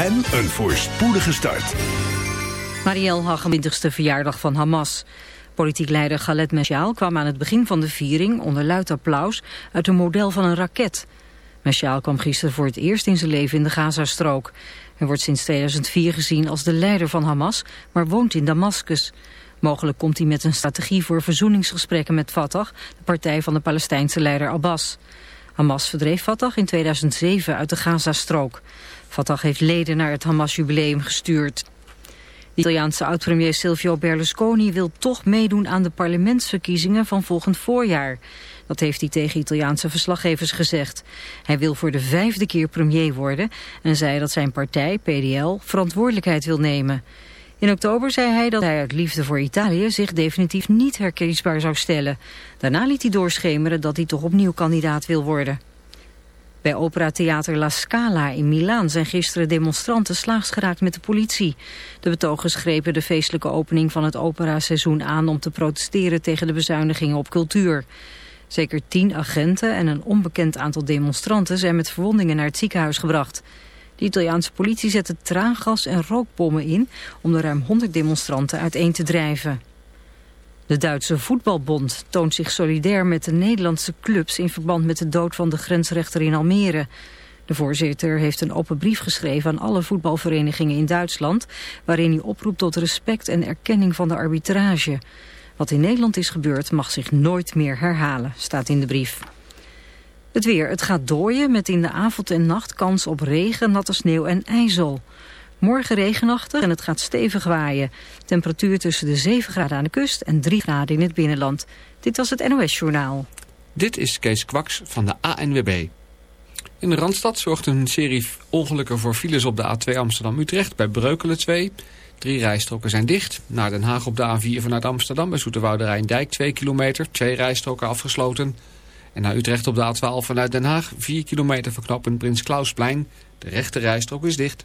en een voorspoedige start. Marielle Hagen, 20ste verjaardag van Hamas. Politiek leider Khaled Meshaal kwam aan het begin van de viering onder luid applaus uit een model van een raket. Meshaal kwam gisteren voor het eerst in zijn leven in de Gazastrook. Hij wordt sinds 2004 gezien als de leider van Hamas, maar woont in Damascus. Mogelijk komt hij met een strategie voor verzoeningsgesprekken met Fatah, de partij van de Palestijnse leider Abbas. Hamas verdreef Fatah in 2007 uit de Gazastrook. Fatah heeft leden naar het Hamas-jubileum gestuurd. De Italiaanse oud-premier Silvio Berlusconi wil toch meedoen aan de parlementsverkiezingen van volgend voorjaar. Dat heeft hij tegen Italiaanse verslaggevers gezegd. Hij wil voor de vijfde keer premier worden en zei dat zijn partij, PDL, verantwoordelijkheid wil nemen. In oktober zei hij dat hij uit liefde voor Italië zich definitief niet herkiesbaar zou stellen. Daarna liet hij doorschemeren dat hij toch opnieuw kandidaat wil worden. Bij operatheater La Scala in Milaan zijn gisteren demonstranten slaags geraakt met de politie. De betogers grepen de feestelijke opening van het operaseizoen aan om te protesteren tegen de bezuinigingen op cultuur. Zeker tien agenten en een onbekend aantal demonstranten zijn met verwondingen naar het ziekenhuis gebracht. De Italiaanse politie zette traangas en rookbommen in om de ruim 100 demonstranten uiteen te drijven. De Duitse voetbalbond toont zich solidair met de Nederlandse clubs in verband met de dood van de grensrechter in Almere. De voorzitter heeft een open brief geschreven aan alle voetbalverenigingen in Duitsland... waarin hij oproept tot respect en erkenning van de arbitrage. Wat in Nederland is gebeurd mag zich nooit meer herhalen, staat in de brief. Het weer, het gaat dooien met in de avond en nacht kans op regen, natte sneeuw en ijzel. Morgen regenachtig en het gaat stevig waaien. Temperatuur tussen de 7 graden aan de kust en 3 graden in het binnenland. Dit was het NOS Journaal. Dit is Kees Kwaks van de ANWB. In de Randstad zorgt een serie ongelukken voor files op de A2 Amsterdam-Utrecht bij Breukelen 2. Drie rijstroken zijn dicht. Naar Den Haag op de A4 vanuit Amsterdam bij Zoeterwoude Rijndijk 2 kilometer. Twee rijstroken afgesloten. En naar Utrecht op de A12 vanuit Den Haag 4 kilometer verknoppen Prins Klausplein. De rechte rijstrook is dicht.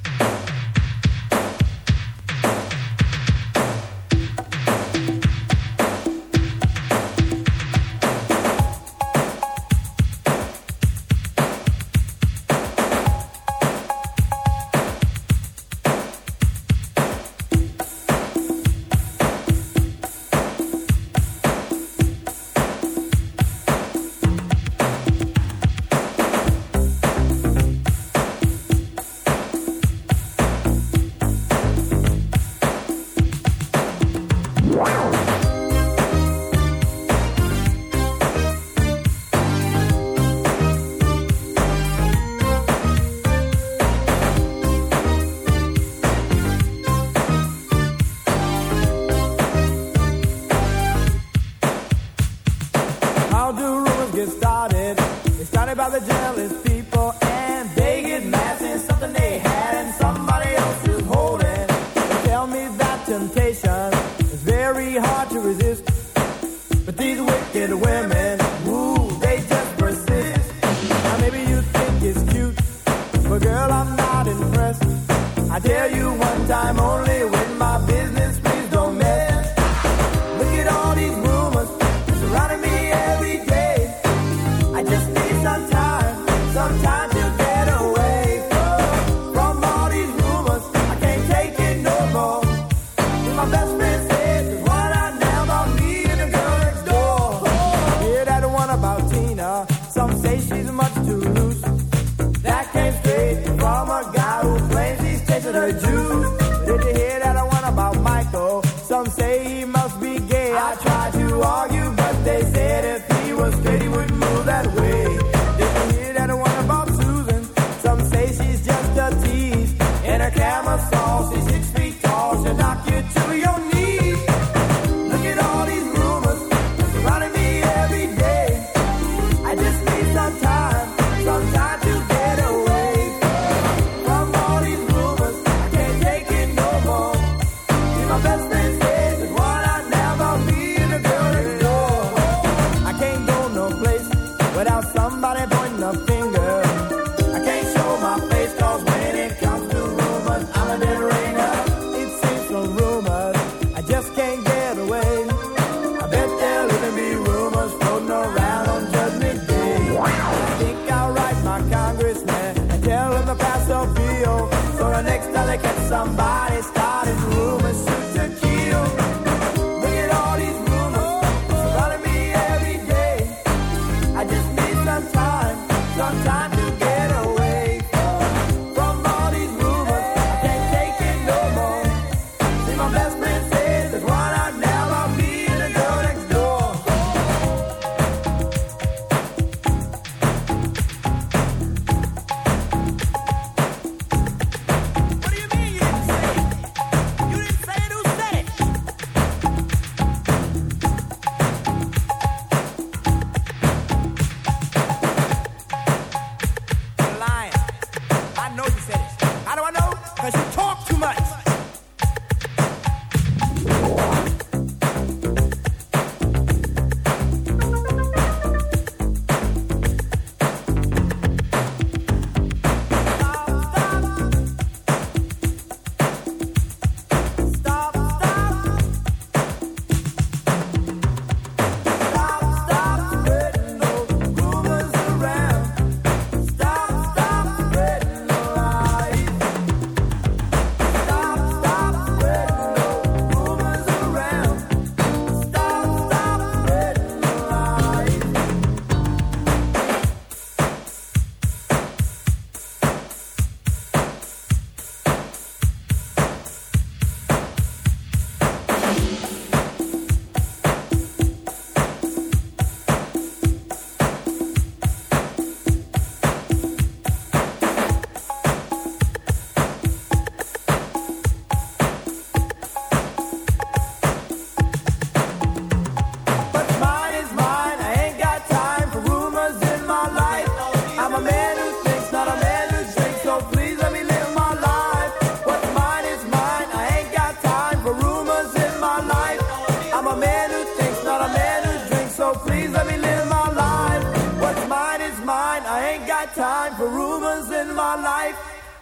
my life.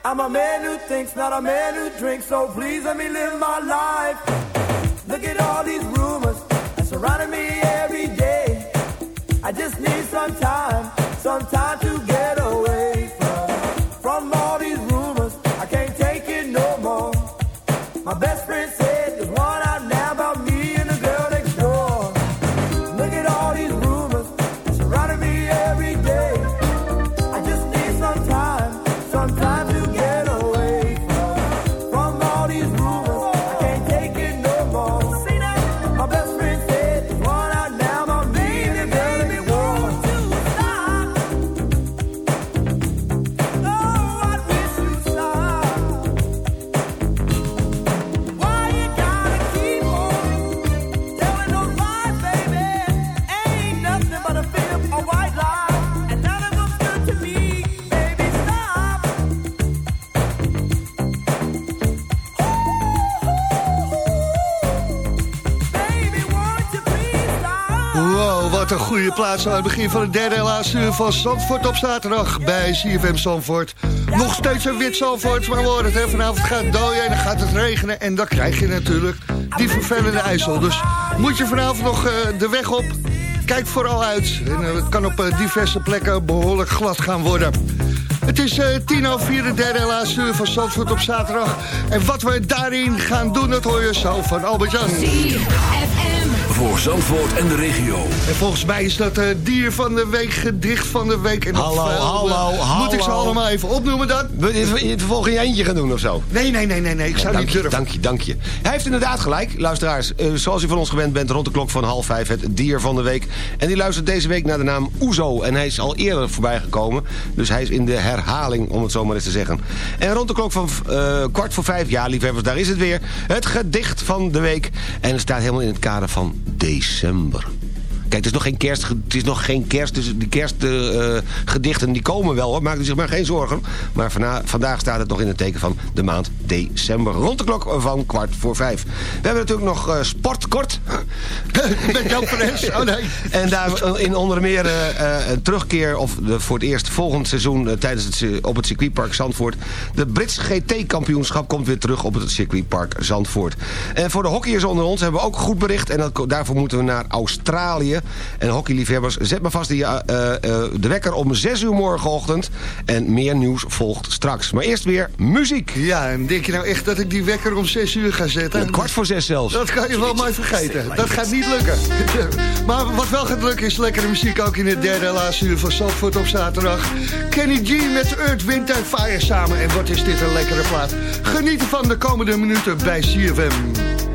I'm a man who thinks, not a man who drinks, so please let me live my life. Look at all these rumors that surrounding me every day. I just need some time, some time to get Wat een goede plaats aan het begin van het derde en laatste uur van Zandvoort op zaterdag bij CFM Zandvoort. Nog steeds een wit Zandvoort, maar horen het, hè, vanavond gaat dooien en dan gaat het regenen. En dan krijg je natuurlijk die vervelende ijsel. Dus moet je vanavond nog uh, de weg op, kijk vooral uit. En, uh, het kan op uh, diverse plekken behoorlijk glad gaan worden. Het is tien over vier, de derde en laatste uur van Zandvoort op zaterdag. En wat we daarin gaan doen, dat hoor je zo van Albert-Jan. Voor Zandvoort en de regio. En volgens mij is dat uh, dier van de week, gedicht van de week. En hallo, of, uh, hallo, hallo. Moet ik ze allemaal even opnoemen dan? Wil je het vervolgens in je eentje gaan doen of zo? Nee, nee, nee, nee, nee. ik zou dank niet je, durven. Dank je, dank je. Hij heeft inderdaad gelijk, luisteraars. Uh, zoals u van ons gewend bent, rond de klok van half vijf het dier van de week. En die luistert deze week naar de naam Oezo. En hij is al eerder voorbij gekomen. Dus hij is in de herhaling, om het zo maar eens te zeggen. En rond de klok van uh, kwart voor vijf, ja liefhebbers, daar is het weer. Het gedicht van de week. En het staat helemaal in het kader van december. Kijk, het is nog geen kerst, het is nog geen kerst dus die kerstgedichten uh, die komen wel hoor. Maak u zich maar geen zorgen. Maar vana, vandaag staat het nog in het teken van de maand december. Rond de klok van kwart voor vijf. We hebben natuurlijk nog uh, sportkort. Met Jan Fres. Oh nee. En daar in onder meer uh, een terugkeer, of de, voor het eerst volgend seizoen tijdens het, op het circuitpark Zandvoort. De Brits GT-kampioenschap komt weer terug op het circuitpark Zandvoort. En voor de hockeyers onder ons hebben we ook goed bericht. En dat, daarvoor moeten we naar Australië. En hockeyliefhebbers, zet maar vast die, uh, uh, de wekker om 6 uur morgenochtend. En meer nieuws volgt straks. Maar eerst weer muziek. Ja, en denk je nou echt dat ik die wekker om 6 uur ga zetten? Een kwart voor zes zelfs. Dat kan je wel maar vergeten. Dat gaat niet lukken. maar wat wel gaat lukken is lekkere muziek ook in het derde en laatste uur van Zandvoort op zaterdag. Kenny G met Earth, Wind Fire samen. En wat is dit een lekkere plaat. Geniet van de komende minuten bij CFM.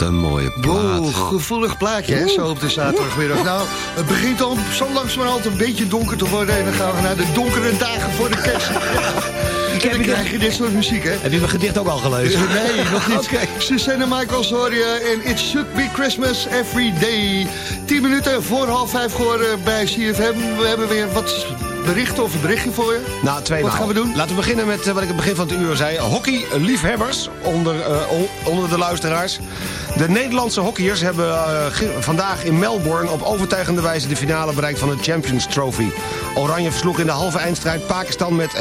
Een mooie plaat. Wow, gevoelig plaatje, hè, zo op de zaterdagmiddag. Nou, het begint al zo langzamerhand een beetje donker te worden... en dan gaan we naar de donkere dagen voor de kerst. En dan krijg je dit soort muziek, hè? Heb je mijn gedicht ook al gelezen? Nee, nog niet. Susanne Michaels hoor je en It Should Be Christmas Every Day. 10 minuten voor half vijf geworden bij CFM. We hebben weer wat berichten of een berichtje voor je. Nou, twee Wat gaan we doen? Laten we beginnen met eh, wat ik aan het begin van het uur zei. Hockeyliefhebbers onder, eh, on- onder de luisteraars. De Nederlandse hockeyers hebben eh, vandaag in Melbourne... op overtuigende wijze de finale bereikt van de Champions Trophy. Oranje versloeg in de halve eindstrijd Pakistan met 5-2.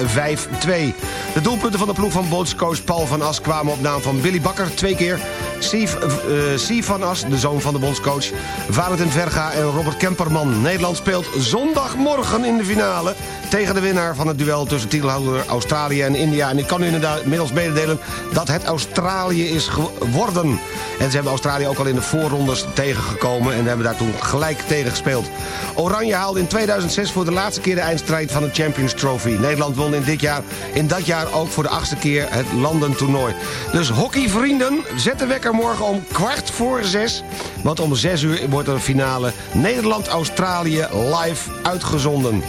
De doelpunten van de ploeg van bondscoach Paul van As... kwamen op naam van Billy Bakker twee keer... Sief, eh, van As, de zoon van de bondscoach... Valentin Verga en Robert Kemperman. Nederland speelt zondagmorgen in de finale... tegen de winnaar van het duel tussen titelhouder Australië en India. En ik kan u inderdaad inmiddels mededelen dat het Australië is geworden. En ze hebben Australië ook al in de voorrondes tegengekomen... en hebben daar toen gelijk tegen gespeeld. Oranje haalde in 2006 voor de laatste keer de eindstrijd van de Champions Trophy. Nederland won in, dit jaar, in dat jaar ook voor de achtste keer het landentoernooi. Dus hockeyvrienden, zet de wekker morgen om kwart voor zes. Want om zes uur wordt er een finale Nederland-Australië live uitgezonden.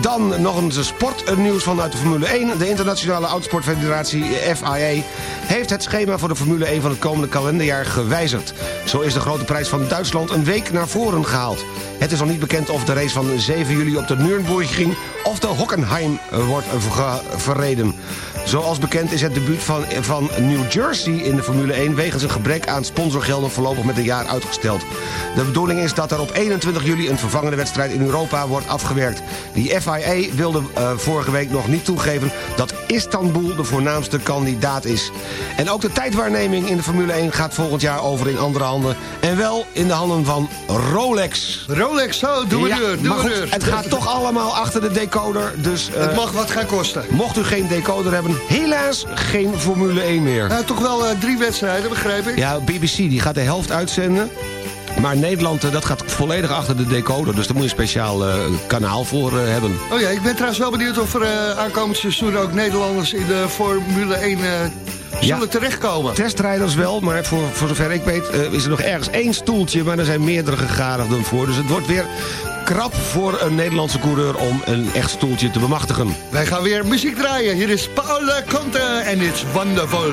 Dan nog eens sportnieuws vanuit de Formule 1. De Internationale Autosportfederatie FIA heeft het schema voor de Formule 1 van het komende kalenderjaar gewijzigd. Zo is de grote prijs van Duitsland een week naar voren gehaald. Het is nog niet bekend of de race van 7 juli op de Nürburgring of de Hockenheim wordt verreden. Zoals bekend is het debuut van, van New Jersey in de Formule 1... wegens een gebrek aan sponsorgelden voorlopig met een jaar uitgesteld. De bedoeling is dat er op 21 juli een vervangende wedstrijd in Europa wordt afgewerkt. Die FIA wilde eh, vorige week nog niet toegeven dat Istanbul de voornaamste kandidaat is. En ook de tijdwaarneming in de Formule 1 gaat volgend jaar over in andere handen. En wel in de handen van Rolex. Rolex, zo, doe Ja, deur, doe maar goed, het gaat toch allemaal achter de decoder. Dus, eh, Het mag wat gaan kosten. Mocht u geen decoder hebben, helaas geen Formule 1 meer. Nou, toch wel eh, drie wedstrijden, begrijp ik? Ja, BBC die gaat de helft uitzenden. Maar Nederland, eh, dat gaat volledig achter de decoder. Dus daar moet je een speciaal eh, kanaal voor eh, hebben. Oh ja, ik ben trouwens wel benieuwd of er eh, aankomend seizoen ook Nederlanders in de Formule 1 eh, zullen Ja. terechtkomen. Testrijders wel, maar voor, voor zover ik weet is er nog ergens één stoeltje... maar er zijn meerdere gegadigden voor. Dus het wordt weer krap voor een Nederlandse coureur om een echt stoeltje te bemachtigen. Wij gaan weer muziek draaien. Hier is Paul Conte en It's Wonderful.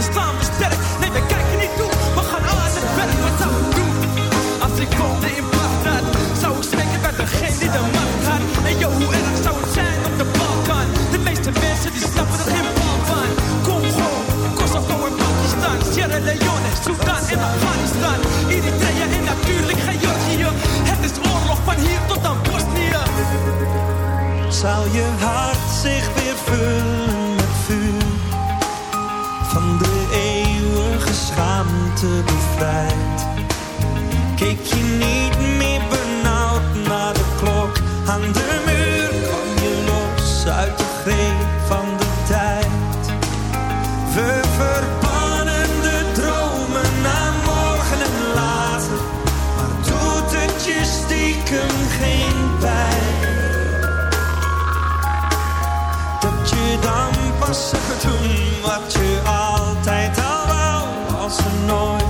time is better doen wat je altijd al wou als nooit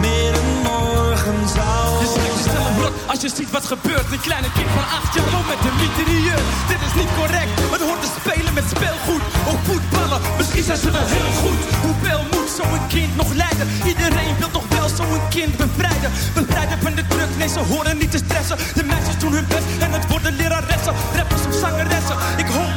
meer morgen zou Je schrikt jezelf als je ziet wat gebeurt. Een kleine kind van acht jaar loopt met een mitrailleur. Dit is niet correct, het hoort te spelen met speelgoed. Ook voetballen, misschien zijn ze wel heel goed. Hoeveel moet zo'n kind nog leiden? Iedereen wil toch wel zo'n kind bevrijden. Bevrijden van de druk, nee ze horen niet te stressen. De meisjes doen hun best en het worden leraressen. Rappers of zangeressen, ik hoop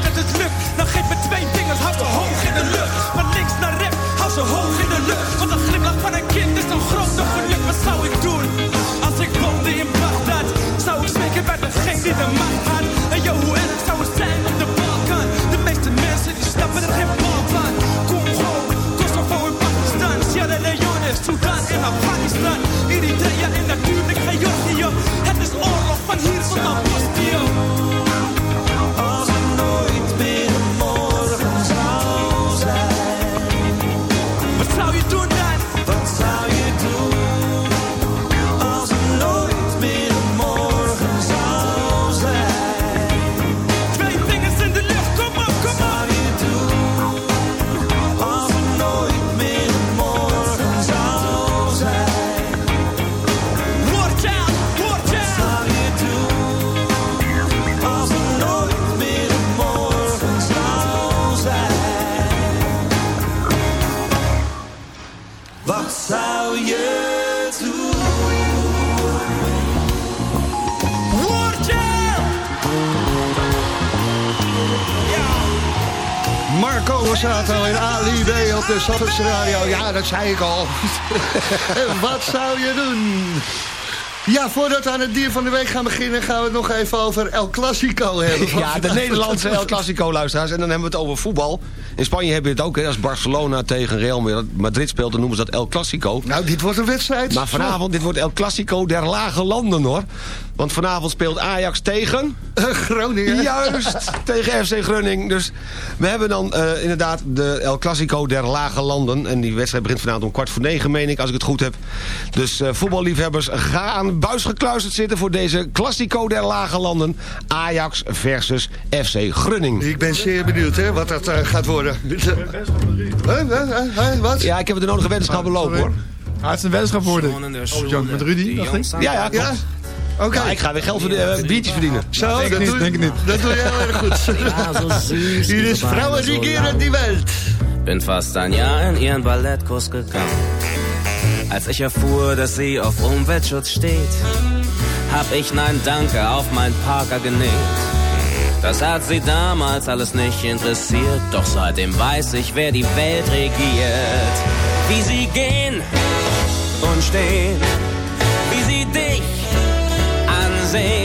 Radio. Ja, dat zei ik al. En Wat zou je doen? Ja, voordat we aan het dier van de week gaan beginnen... gaan we het nog even over El Clasico hebben. Ja, de Nederlandse El Clasico luisteraars. En dan hebben we het over voetbal. In Spanje heb je het ook, hè, als Barcelona tegen Real Madrid speelt... dan noemen ze dat El Clasico. Nou, dit wordt een wedstrijd. Maar vanavond, dit wordt El Clasico der lage landen, hoor. Want vanavond speelt Ajax tegen... Groningen. Juist, tegen FC Groningen. Dus we hebben dan eh, inderdaad de El Clasico der lage landen. En die wedstrijd begint vanavond om kwart voor negen, meen ik, als ik het goed heb. Dus eh, voetballiefhebbers, ga aan de buis gekluisterd zitten... voor deze Clasico der lage landen. Ajax versus FC Groningen. Ik ben zeer benieuwd hè, wat dat eh, gaat worden. Huh, huh, huh, huh, wat? Ja, ik heb de nodige wetenschap belopen, hoor. Ah, het is een weddenschap geworden. Oh, met Rudy, dacht ik. Ja, ja, klopt. Oké. Ja, ik ga weer geld de eh, biertjes verdienen. Zo, Denk dat niet, doe, denk ik niet. dat doe je heel erg goed. Hier is Vrouwen regieren die Welt. Bin fast ein Jahr in ihren Ballettkurs gegangen. Als ich erfuhr, dass sie auf Umweltschutz steht, hab ich Nein Danke auf mein Parker genäht. Das hat sie damals alles nicht interessiert, doch seitdem weiß ich, wer die Welt regiert. Wie sie gehen und stehen, sing.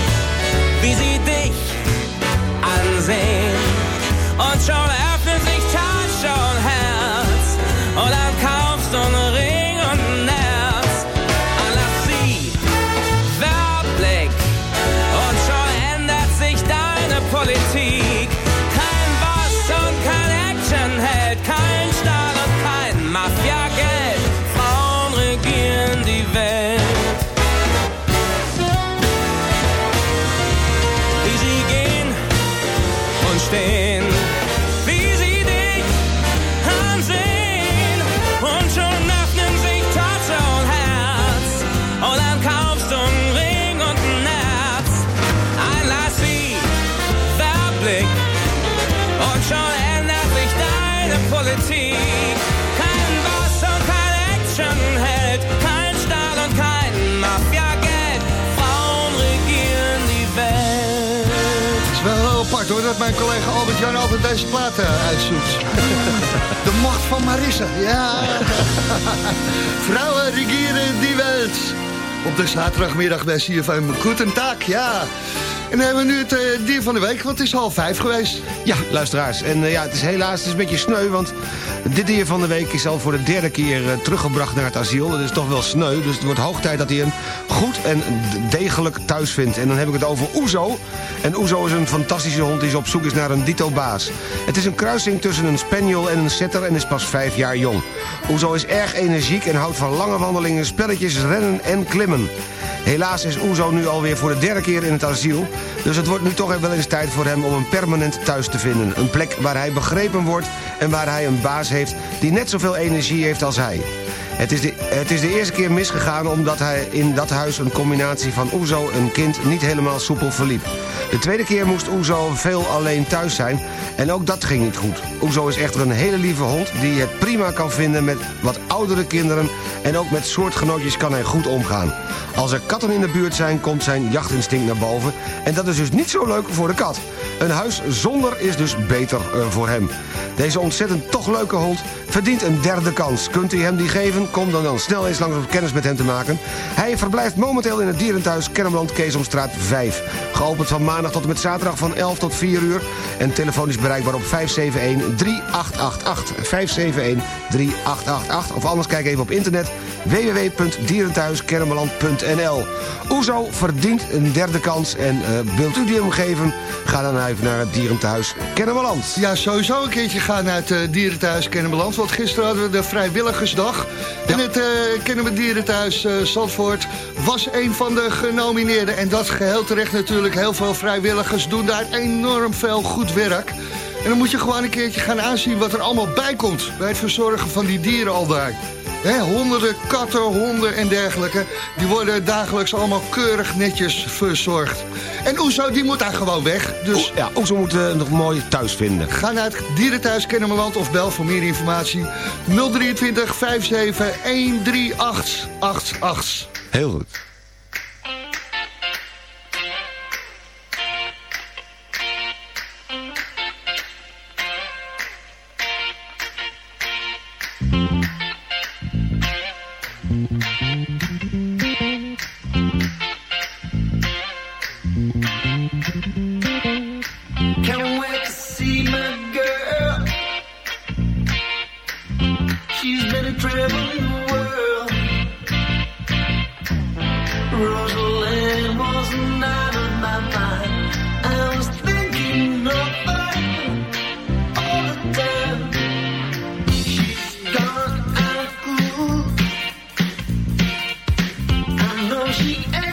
wie sie dich ansehen. Und er schon öffnet sich Tasche und Herz. Und dann kaufst de zaterdagmiddag bij CFM. Goedentaak, ja. En dan hebben we nu het eh, dier van de week, want het is half vijf geweest. Ja, luisteraars. En eh, ja, het is helaas het een beetje sneu, want dit dier van de week is al voor de derde keer eh, teruggebracht naar het asiel. Dat is toch wel sneu, dus het wordt hoog tijd dat hij hem goed en degelijk thuis vindt. En dan heb ik het over Oezo. En Oezo is een fantastische hond die op zoek is naar een dito-baas. Het is een kruising tussen een spaniel en een setter en is pas vijf jaar jong. Oezo is erg energiek en houdt van lange wandelingen, spelletjes, rennen en klimmen. Helaas is Oezo nu alweer voor de derde keer in het asiel. Dus het wordt nu toch wel eens tijd voor hem om een permanent thuis te vinden. Een plek waar hij begrepen wordt en waar hij een baas heeft die net zoveel energie heeft als hij. Het is, de, het is de eerste keer misgegaan omdat hij in dat huis een combinatie van Oezo en kind niet helemaal soepel verliep. De tweede keer moest Oezo veel alleen thuis zijn en ook dat ging niet goed. Oezo is echter een hele lieve hond die het prima kan vinden met wat oudere kinderen en ook met soortgenootjes kan hij goed omgaan. Als er katten in de buurt zijn, komt zijn jachtinstinct naar boven en dat is dus niet zo leuk voor de kat. Een huis zonder is dus beter eh, voor hem. Deze ontzettend toch leuke hond verdient een derde kans. Kunt u hem die geven? Kom dan, dan snel eens langs om kennis met hem te maken. Hij verblijft momenteel in het dierenthuis Kennemerland Keesomstraat 5. Geopend van maandag tot en met zaterdag van 11 tot 4 uur. En telefonisch bereikbaar op 571-3888. 571-3888. Of anders kijk even op internet www.dierenthuiskennemerland.nl Oezo verdient een derde kans. En uh, wilt u die hem geven? Ga dan even naar het dierenthuis Kennemerland. Ja, sowieso een keertje gaan naar het uh, dierenthuis Kennemerland. Want gisteren hadden we de vrijwilligersdag. En het uh, Kennemer Dierenthuis uh, Zandvoort was een van de genomineerden. En dat geheel terecht natuurlijk. Heel veel vrijwilligers doen daar enorm veel goed werk. En dan moet je gewoon een keertje gaan aanzien wat er allemaal bij komt. Bij het verzorgen van die dieren al daar. Honderden katten, honden en dergelijke. Die worden dagelijks allemaal keurig netjes verzorgd. En Oezo, die moet daar gewoon weg. Dus o, ja, Oezo moet uh, nog mooi thuis vinden. Ga naar het dierenthuis Kennemerland of bel voor meer informatie. 023 57 138 88. Heel goed. She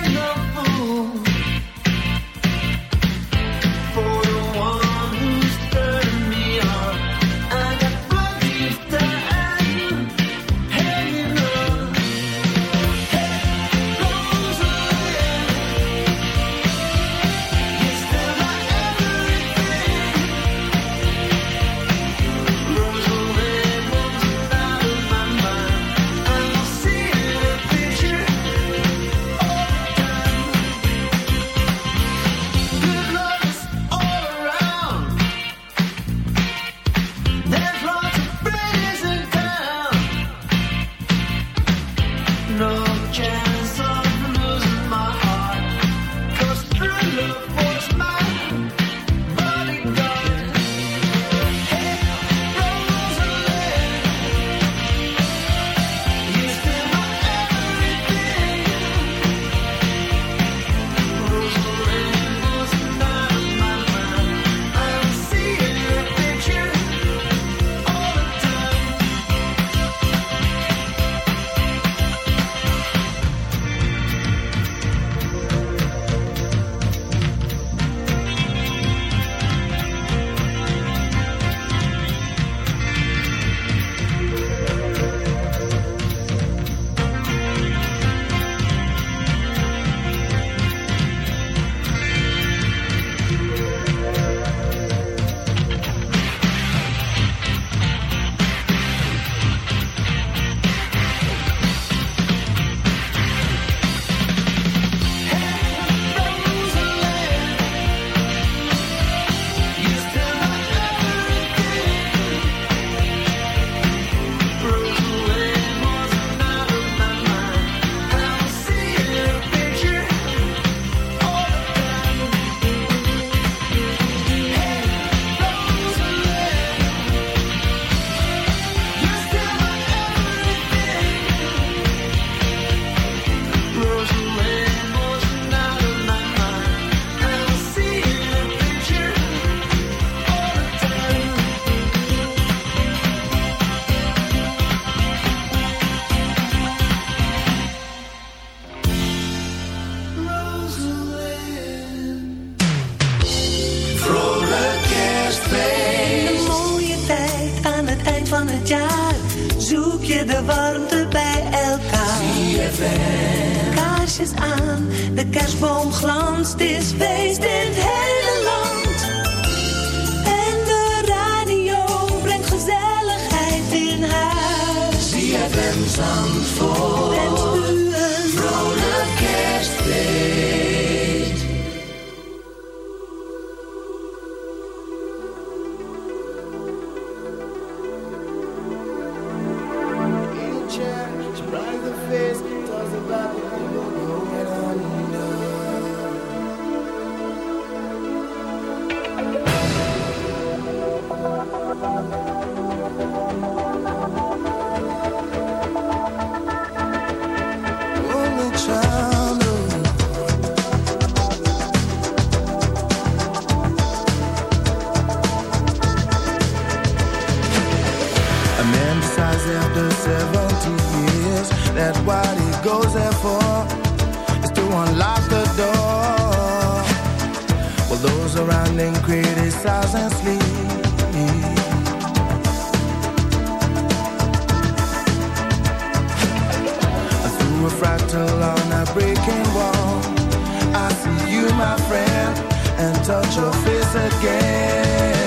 goes there for is to unlock the door. While those around him criticize and sleep. And through a fractal on a breaking wall, I see you, my friend, and touch your face again.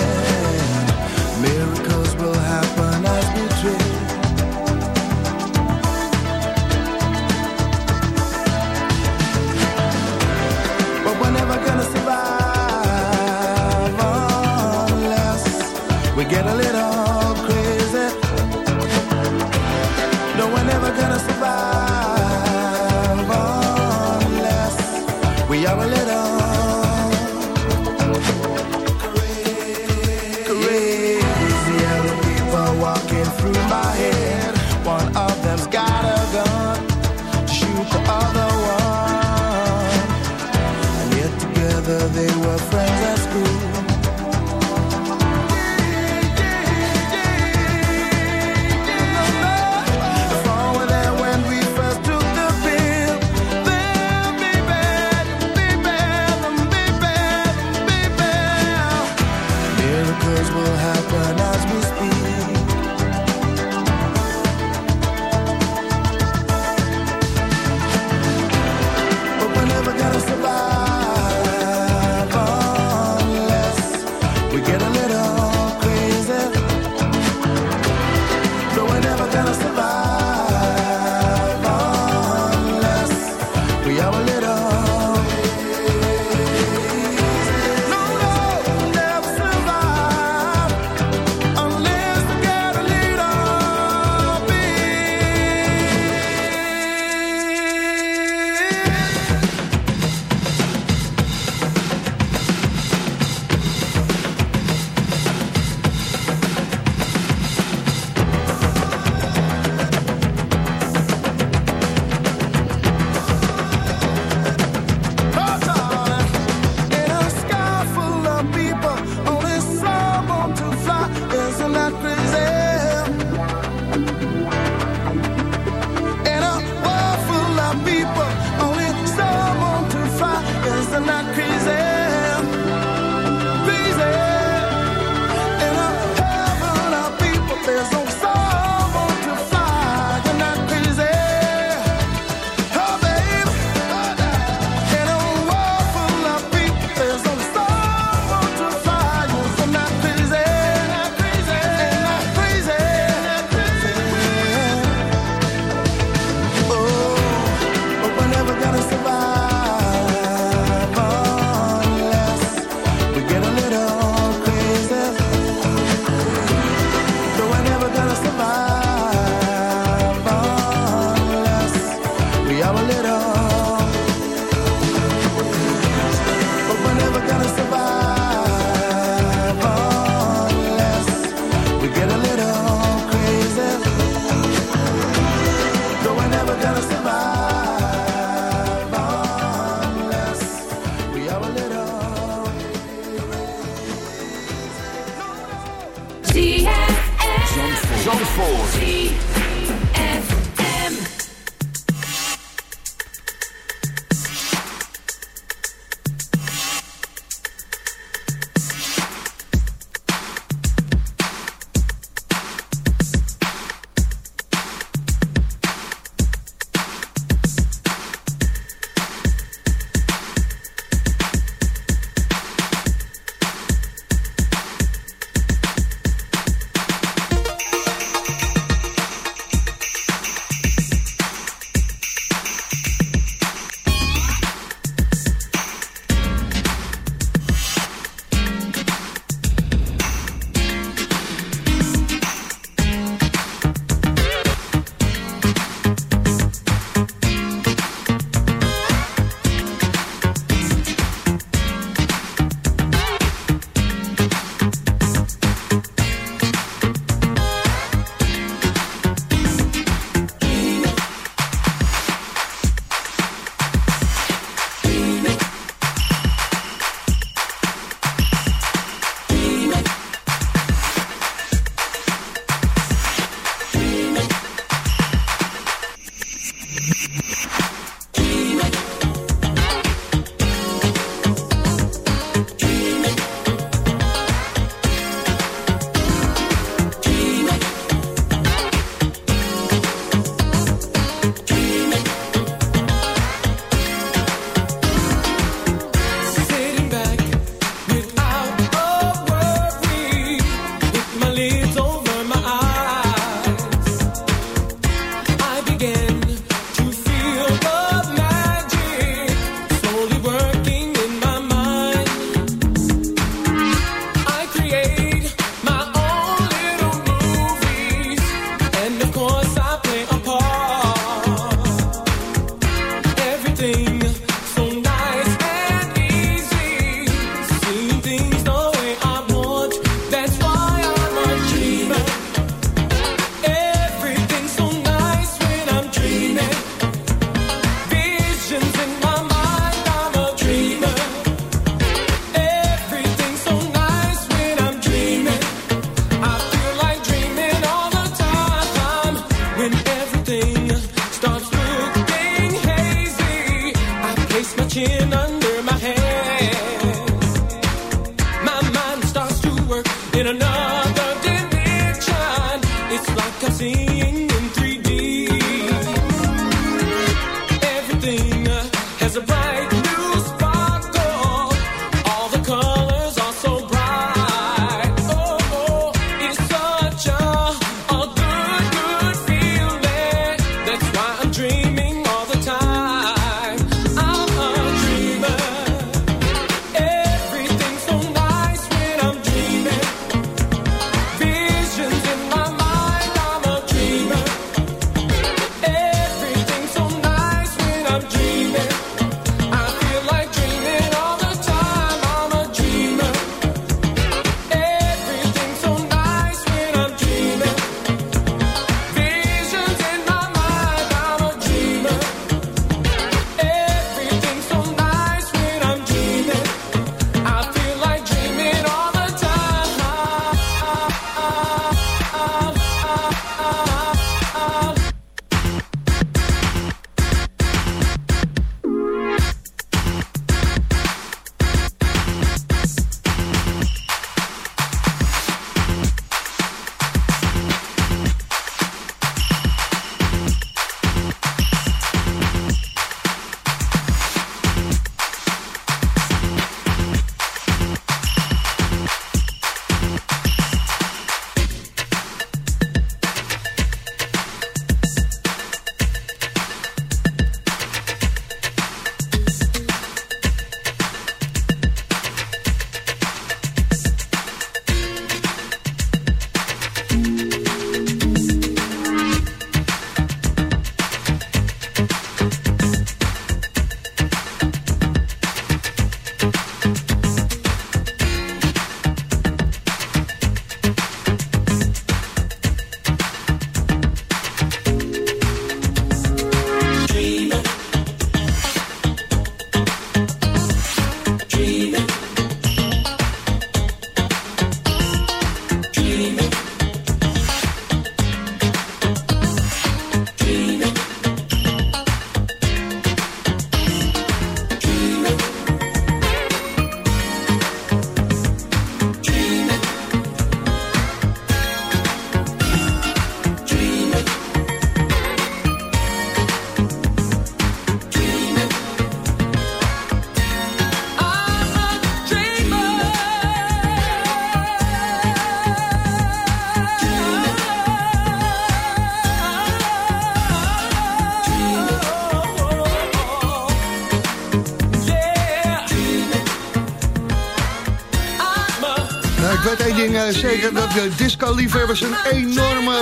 Ik weet één ding eh, zeker, dat de disco-liefhebbers een enorme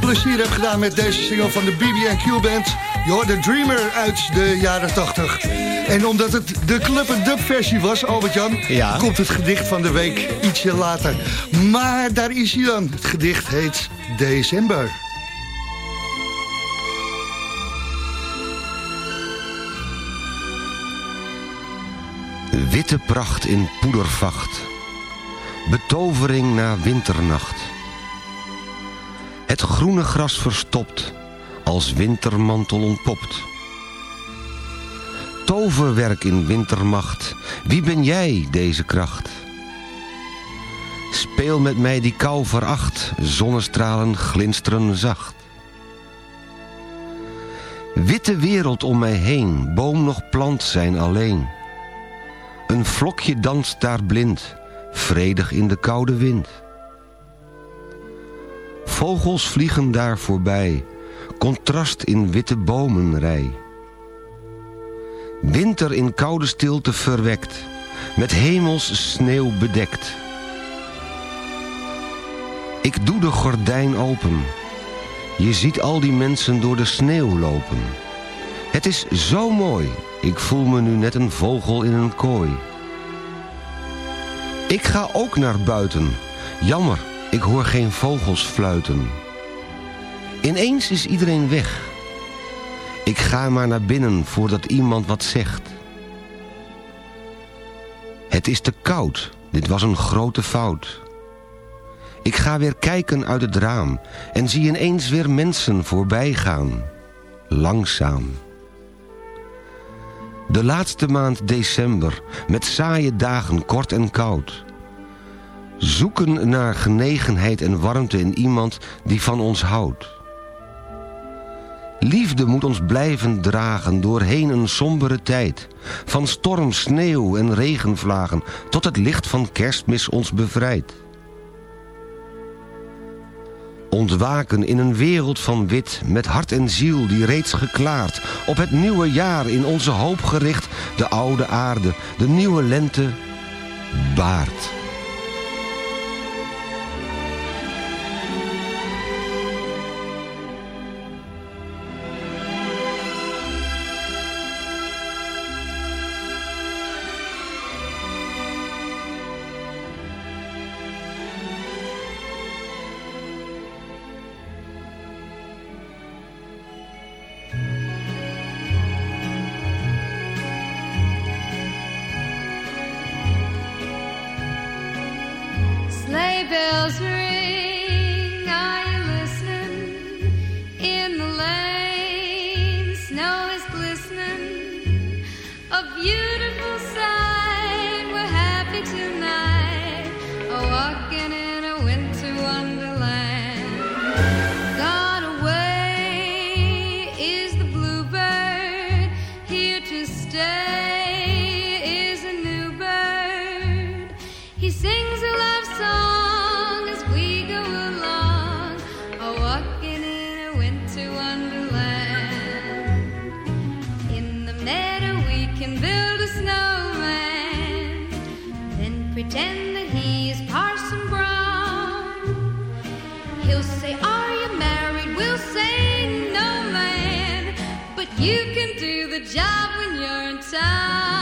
plezier hebben gedaan met deze single van de BB&Q Band. Je hoort de Dreamer uit de jaren 80. En omdat het de Club and Dub versie was, Albert-Jan, Ja. komt het gedicht van de week ietsje later. Maar daar is hij dan. Het gedicht heet December. Witte pracht in poedervacht. Betovering na winternacht. Het groene gras verstopt, als wintermantel ontpopt. Toverwerk in wintermacht, wie ben jij, deze kracht? Speel met mij die kou veracht, zonnestralen glinsteren zacht. Witte wereld om mij heen, boom nog plant zijn alleen. Een vlokje danst daar blind, vredig in de koude wind. Vogels vliegen daar voorbij, contrast in witte bomenrij. Winter in koude stilte verwekt, met hemels sneeuw bedekt. Ik doe de gordijn open, je ziet al die mensen door de sneeuw lopen. Het is zo mooi, ik voel me nu net een vogel in een kooi. Ik ga ook naar buiten. Jammer, ik hoor geen vogels fluiten. Ineens is iedereen weg. Ik ga maar naar binnen voordat iemand wat zegt. Het is te koud, dit was een grote fout. Ik ga weer kijken uit het raam en zie ineens weer mensen voorbij gaan. Langzaam. De laatste maand december, met saaie dagen kort en koud. Zoeken naar genegenheid en warmte in iemand die van ons houdt. Liefde moet ons blijven dragen doorheen een sombere tijd. Van storm, sneeuw en regenvlagen tot het licht van kerstmis ons bevrijdt. Ontwaken in een wereld van wit, met hart en ziel die reeds geklaard. Op het nieuwe jaar in onze hoop gericht, de oude aarde, de nieuwe lente, baart. Pretend that he is Parson Brown. He'll say, Are you married? We'll say, No, man. But you can do the job when you're in town.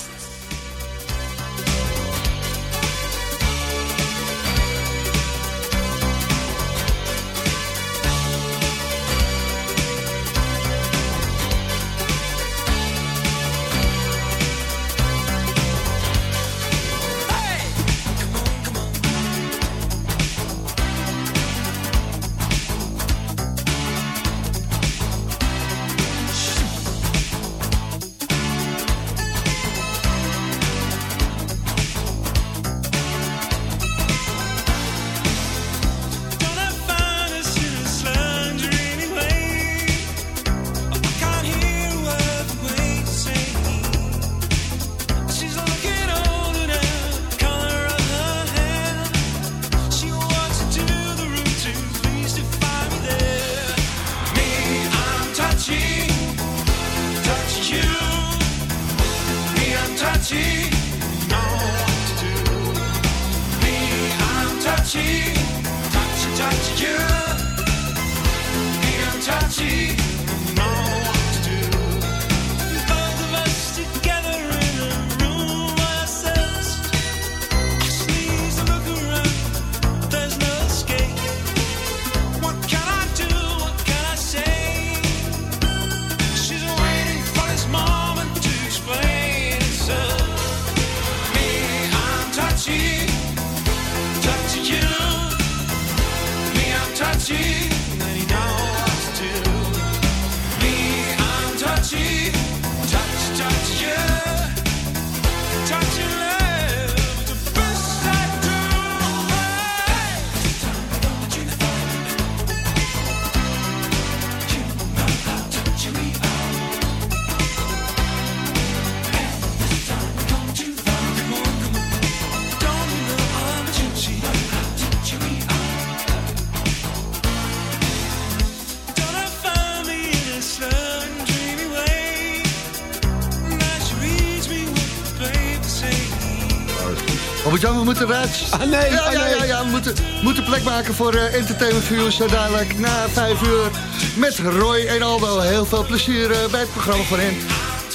Ah, nee, Ja, ah, ja, nee. ja, ja, we moeten, moeten plek maken voor eh, Entertainment. Zo dadelijk na vijf uur met Roy en Aldo. Heel veel plezier eh, bij het programma van hen.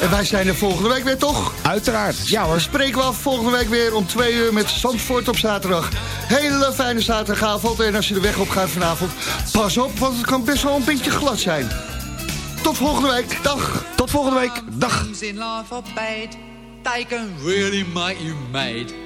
En wij zijn er volgende week weer, toch? Uiteraard, ja hoor. Spreken we af volgende week weer om twee uur met Zandvoort op zaterdag. Hele fijne zaterdagavond. En als je de weg op gaat vanavond, pas op, want het kan best wel een beetje glad zijn. Tot volgende week. Dag. Tot volgende week. Dag. In life are bad. They can really make you mad.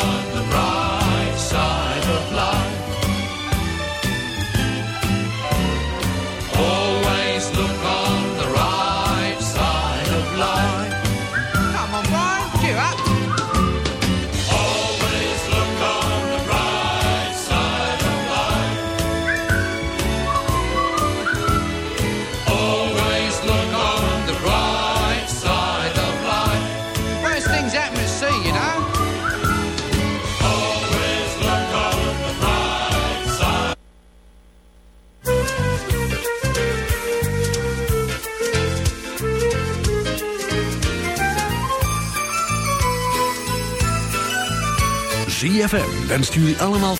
ZFM wenst jullie allemaal